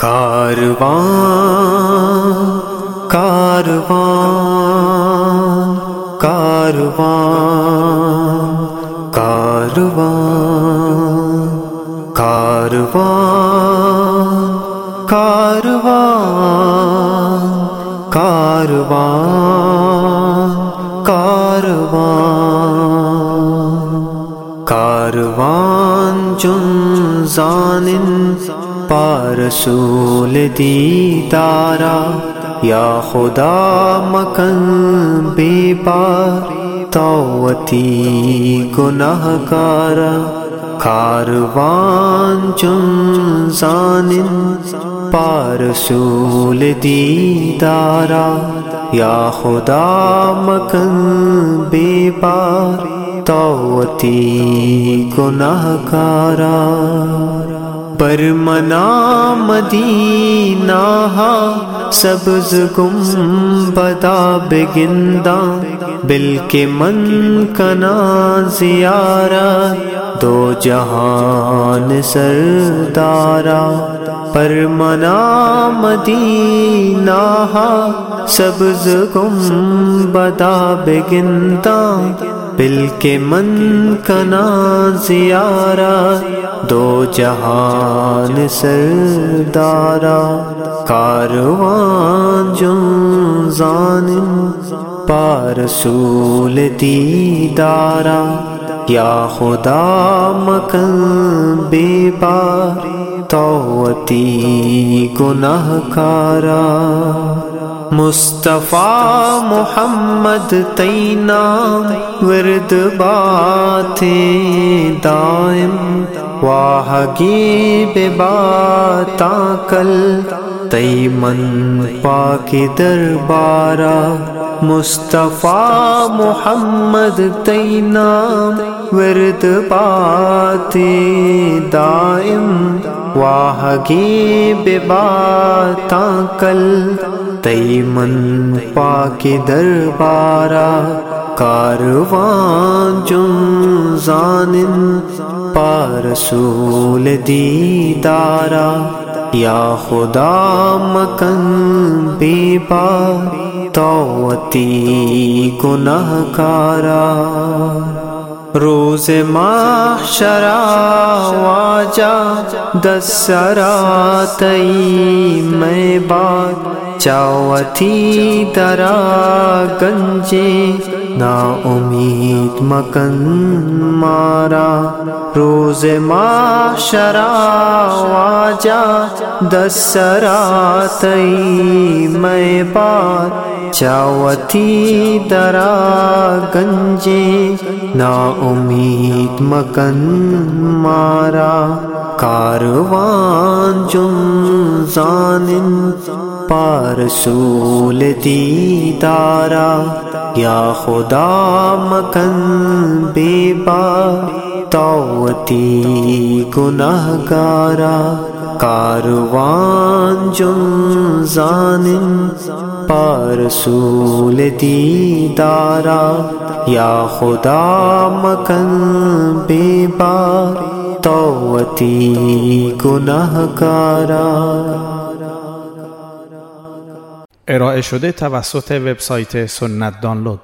کارواں کارواں کارواں کارواں کارواں کارواں کارواں کارواں کاروان چن زانن پارسول دی تارا یا خدا مکن بے پار توتی گناہ کارا کاروان چن زانن پارسول دیدارا یا خدا مکن بے بار توتی گناہ کارا برمنا مدینہ سبز گم بدا بگندا بل کے من کنا زیارہ، دو جہان سردارا پر منا مدینہ سبز گم بدا بگندا بل کے من کنا زیارہ۔ جہان سردارا کاروان جو زان پارسول دیدارا یا خدا مکن بے بار، توتی گناہ کارا مصطفیٰ محمد تینا ورد باتیں دائم واہ گی بات کل، تیمن پاک دربارہ۔ مصطفیٰ محمد تینا ورد بات دائم واہ گی بات کل تی من پاک دربارہ، کاروان جن زانن پارسول دیدارا یا خدا مکن بے بار توتی گناہ کارا روز محشرا واجا دسرا تئی میں بات چاوتی درا گنجے نا امید مکن مارا روز معاشرا جا دسرا تئی میں بات چاوتی درا گنجے، نا امید مکن مارا، کاروان جن زانن پارسول دیدارا، یا خدا مکن بے بار توتی گناہ گارا کاروان جن زانن پارسول دیدارا یا خدا مکن بے بار توتی گناہ گارا ارائه شده توسط وبسایت سنت دانلود.